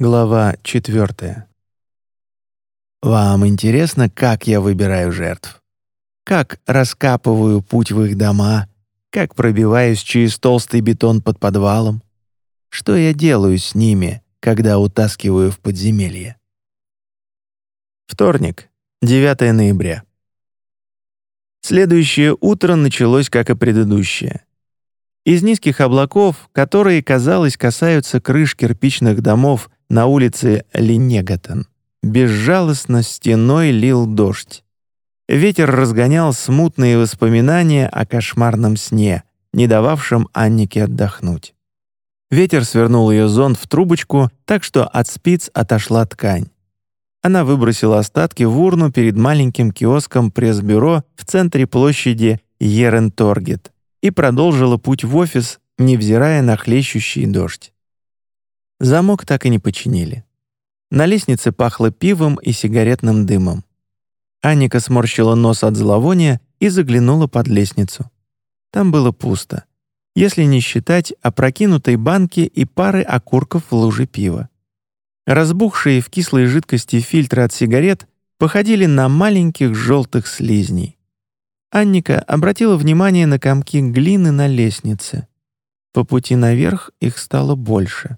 Глава 4. Вам интересно, как я выбираю жертв? Как раскапываю путь в их дома? Как пробиваюсь через толстый бетон под подвалом? Что я делаю с ними, когда утаскиваю в подземелье? Вторник, 9 ноября. Следующее утро началось, как и предыдущее. Из низких облаков, которые, казалось, касаются крыш кирпичных домов на улице Ленегатон, безжалостно стеной лил дождь. Ветер разгонял смутные воспоминания о кошмарном сне, не дававшем Аннике отдохнуть. Ветер свернул ее зонт в трубочку, так что от спиц отошла ткань. Она выбросила остатки в урну перед маленьким киоском пресс-бюро в центре площади Еренторгет и продолжила путь в офис, невзирая на хлещущий дождь. Замок так и не починили. На лестнице пахло пивом и сигаретным дымом. Аника сморщила нос от зловония и заглянула под лестницу. Там было пусто, если не считать опрокинутой банки и пары окурков в луже пива. Разбухшие в кислой жидкости фильтры от сигарет походили на маленьких желтых слизней. Анника обратила внимание на комки глины на лестнице. По пути наверх их стало больше.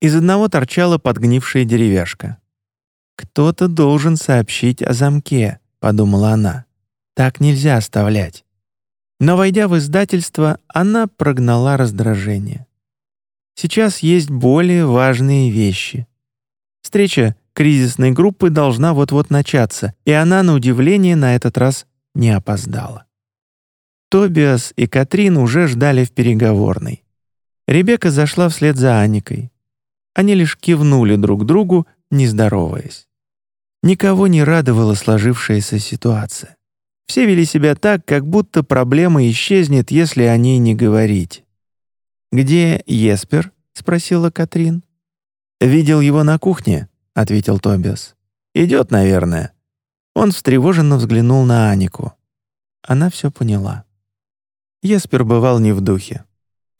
Из одного торчала подгнившая деревяшка. «Кто-то должен сообщить о замке», — подумала она. «Так нельзя оставлять». Но, войдя в издательство, она прогнала раздражение. Сейчас есть более важные вещи. Встреча кризисной группы должна вот-вот начаться, и она, на удивление, на этот раз не опоздала. Тобиас и Катрин уже ждали в переговорной. Ребекка зашла вслед за Анникой. Они лишь кивнули друг другу, не здороваясь. Никого не радовала сложившаяся ситуация. Все вели себя так, как будто проблема исчезнет, если о ней не говорить. «Где Еспер?» — спросила Катрин. «Видел его на кухне», — ответил Тобиас. «Идет, наверное». Он встревоженно взглянул на Анику. Она все поняла. Еспер бывал не в духе.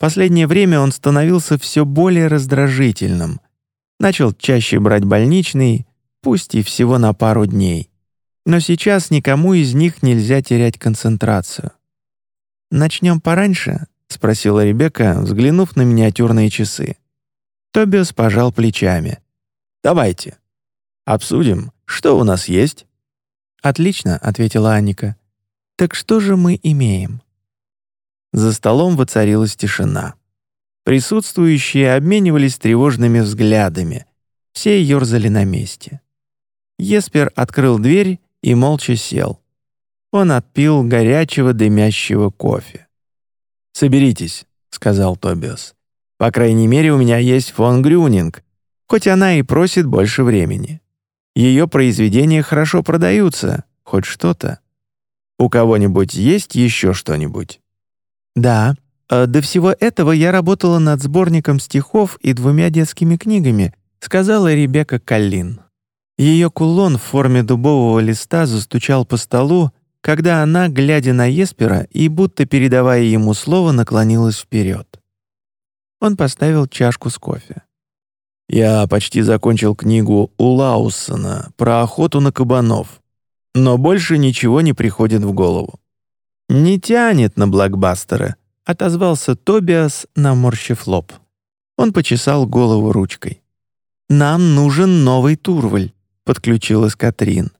Последнее время он становился все более раздражительным. Начал чаще брать больничный, пусть и всего на пару дней. Но сейчас никому из них нельзя терять концентрацию. «Начнем пораньше?» — спросила Ребекка, взглянув на миниатюрные часы. Тобиас пожал плечами. «Давайте. Обсудим, что у нас есть?» «Отлично», — ответила Анника. «Так что же мы имеем?» За столом воцарилась тишина. Присутствующие обменивались тревожными взглядами. Все ерзали на месте. Еспер открыл дверь и молча сел. Он отпил горячего дымящего кофе. «Соберитесь», — сказал Тобиас. «По крайней мере, у меня есть фон Грюнинг, хоть она и просит больше времени. Ее произведения хорошо продаются, хоть что-то. У кого-нибудь есть еще что-нибудь?» «Да. Э, до всего этого я работала над сборником стихов и двумя детскими книгами», сказала Ребекка Каллин. Ее кулон в форме дубового листа застучал по столу, когда она, глядя на Еспера и будто передавая ему слово, наклонилась вперед. Он поставил чашку с кофе. «Я почти закончил книгу у Лаусона про охоту на кабанов, но больше ничего не приходит в голову. «Не тянет на блокбастеры», — отозвался Тобиас, наморщив лоб. Он почесал голову ручкой. «Нам нужен новый Турваль», — подключилась Катрин.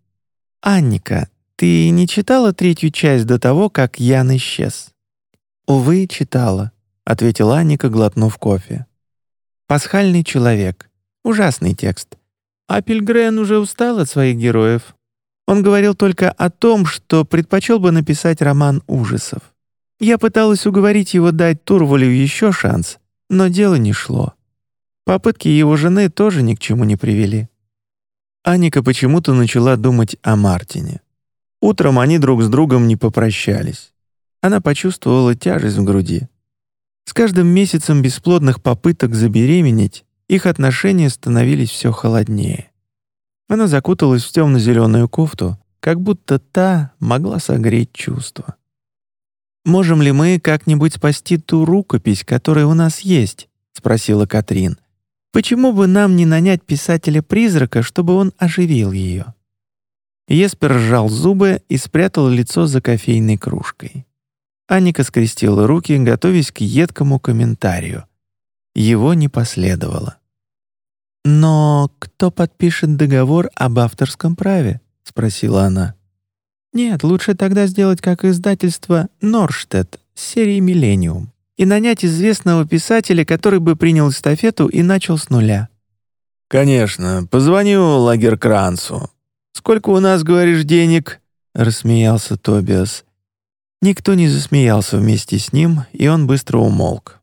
«Анника, ты не читала третью часть до того, как Ян исчез?» «Увы, читала», — ответила Анника, глотнув кофе. «Пасхальный человек. Ужасный текст. А уже устал от своих героев. Он говорил только о том, что предпочел бы написать роман ужасов. Я пыталась уговорить его дать Турвалю еще шанс, но дело не шло. Попытки его жены тоже ни к чему не привели. Аника почему-то начала думать о Мартине. Утром они друг с другом не попрощались. Она почувствовала тяжесть в груди. С каждым месяцем бесплодных попыток забеременеть их отношения становились все холоднее. Она закуталась в темно-зеленую кофту, как будто та могла согреть чувства. «Можем ли мы как-нибудь спасти ту рукопись, которая у нас есть?» — спросила Катрин. Почему бы нам не нанять писателя-призрака, чтобы он оживил ее?» Еспер сжал зубы и спрятал лицо за кофейной кружкой. Аника скрестила руки, готовясь к едкому комментарию. Его не последовало. «Но кто подпишет договор об авторском праве?» — спросила она. «Нет, лучше тогда сделать как издательство «Норштедт» с серией «Миллениум» и нанять известного писателя, который бы принял эстафету и начал с нуля». «Конечно, позвоню Лагеркранцу. Сколько у нас, говоришь, денег?» — рассмеялся Тобиас. Никто не засмеялся вместе с ним, и он быстро умолк.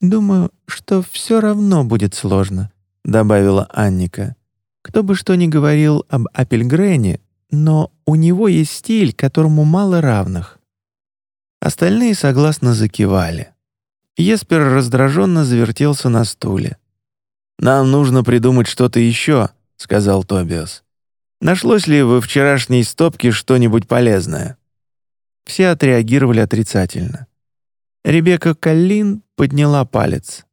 «Думаю, что все равно будет сложно», — добавила Анника. «Кто бы что ни говорил об Апельгрене, но у него есть стиль, которому мало равных». Остальные согласно закивали. Еспер раздраженно завертелся на стуле. «Нам нужно придумать что-то еще», — сказал Тобиас. «Нашлось ли во вчерашней стопке что-нибудь полезное?» Все отреагировали отрицательно. Ребекка Каллин подняла палец.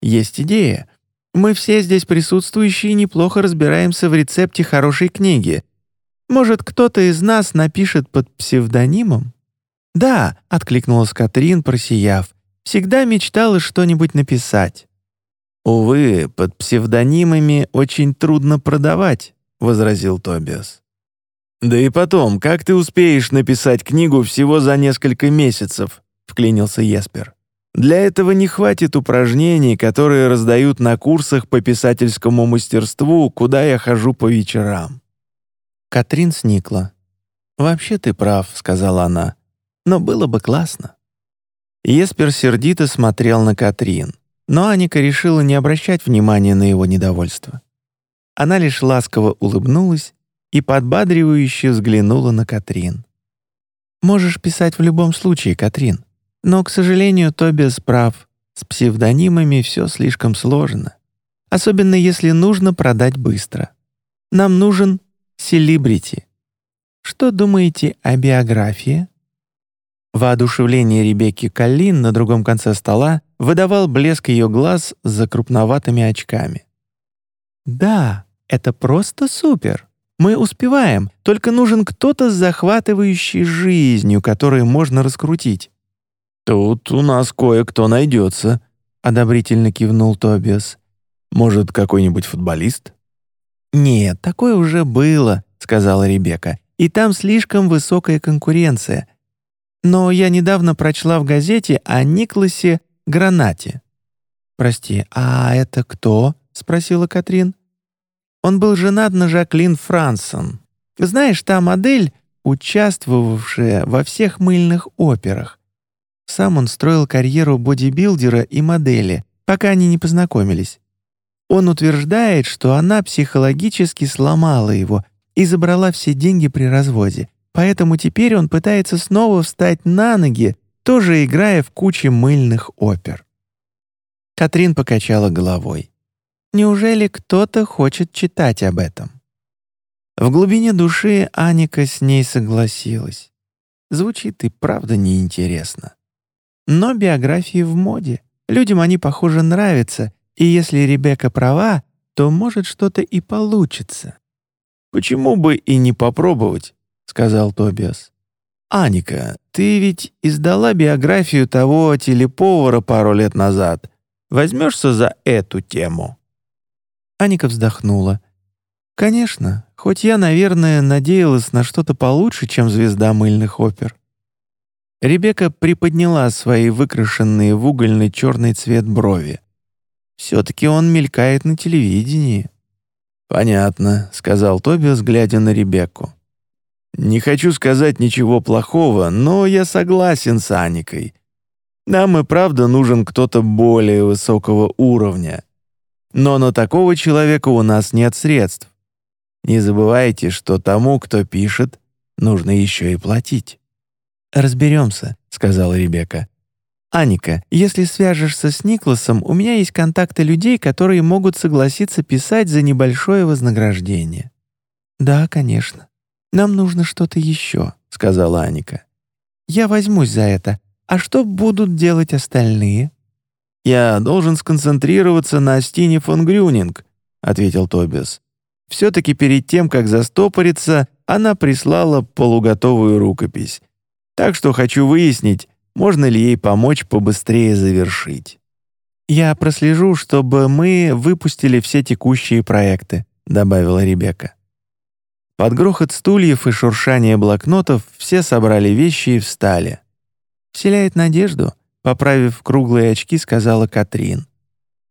«Есть идея. Мы все здесь присутствующие неплохо разбираемся в рецепте хорошей книги. Может, кто-то из нас напишет под псевдонимом?» «Да», — откликнулась Катрин, просияв. «Всегда мечтала что-нибудь написать». «Увы, под псевдонимами очень трудно продавать», — возразил Тобиас. «Да и потом, как ты успеешь написать книгу всего за несколько месяцев?» — вклинился Еспер. «Для этого не хватит упражнений, которые раздают на курсах по писательскому мастерству, куда я хожу по вечерам». Катрин сникла. «Вообще ты прав», — сказала она. «Но было бы классно». Еспер сердито смотрел на Катрин, но Аника решила не обращать внимания на его недовольство. Она лишь ласково улыбнулась и подбадривающе взглянула на Катрин. «Можешь писать в любом случае, Катрин, но, к сожалению, Тобиас прав. С псевдонимами все слишком сложно, особенно если нужно продать быстро. Нам нужен селебрити. Что думаете о биографии?» Воодушевление Ребекки Каллин на другом конце стола выдавал блеск ее глаз за крупноватыми очками. «Да, это просто супер. Мы успеваем, только нужен кто-то с захватывающей жизнью, которую можно раскрутить». «Тут у нас кое-кто найдется», — одобрительно кивнул Тобиас. «Может, какой-нибудь футболист?» «Нет, такое уже было», — сказала Ребекка. «И там слишком высокая конкуренция. Но я недавно прочла в газете о Никласе Гранате». «Прости, а это кто?» — спросила Катрин. Он был женат на Жаклин Франсон. Знаешь, та модель, участвовавшая во всех мыльных операх. Сам он строил карьеру бодибилдера и модели, пока они не познакомились. Он утверждает, что она психологически сломала его и забрала все деньги при разводе, поэтому теперь он пытается снова встать на ноги, тоже играя в куче мыльных опер. Катрин покачала головой. Неужели кто-то хочет читать об этом? В глубине души Аника с ней согласилась. Звучит и правда неинтересно. Но биографии в моде. Людям они, похоже, нравятся, и если Ребекка права, то, может, что-то и получится. «Почему бы и не попробовать?» — сказал Тобиас. «Аника, ты ведь издала биографию того телеповара пару лет назад. Возьмешься за эту тему?» Аника вздохнула. «Конечно, хоть я, наверное, надеялась на что-то получше, чем звезда мыльных опер». Ребекка приподняла свои выкрашенные в угольный черный цвет брови. «Все-таки он мелькает на телевидении». «Понятно», — сказал Тобиас, глядя на Ребекку. «Не хочу сказать ничего плохого, но я согласен с Аникой. Нам и правда нужен кто-то более высокого уровня, но на такого человека у нас нет средств. Не забывайте, что тому, кто пишет, нужно еще и платить». «Разберемся», — сказала Ребекка. «Аника, если свяжешься с Никласом, у меня есть контакты людей, которые могут согласиться писать за небольшое вознаграждение». «Да, конечно. Нам нужно что-то еще», — сказала Аника. «Я возьмусь за это. А что будут делать остальные?» «Я должен сконцентрироваться на Стине фон Грюнинг», — ответил Тобиас. Все-таки перед тем, как застопориться, она прислала полуготовую рукопись. Так что хочу выяснить, можно ли ей помочь побыстрее завершить. «Я прослежу, чтобы мы выпустили все текущие проекты», — добавила Ребекка. Под грохот стульев и шуршание блокнотов все собрали вещи и встали. «Вселяет надежду», — поправив круглые очки, сказала Катрин.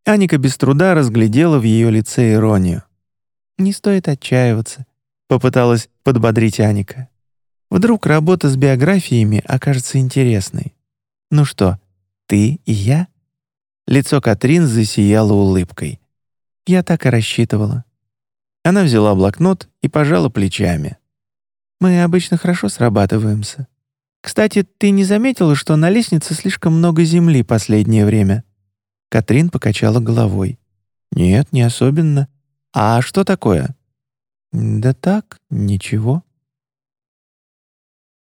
Аника без труда разглядела в ее лице иронию. «Не стоит отчаиваться», — попыталась подбодрить Аника. «Вдруг работа с биографиями окажется интересной. Ну что, ты и я?» Лицо Катрин засияло улыбкой. «Я так и рассчитывала». Она взяла блокнот и пожала плечами. «Мы обычно хорошо срабатываемся. Кстати, ты не заметила, что на лестнице слишком много земли последнее время?» Катрин покачала головой. «Нет, не особенно. А что такое?» «Да так, ничего».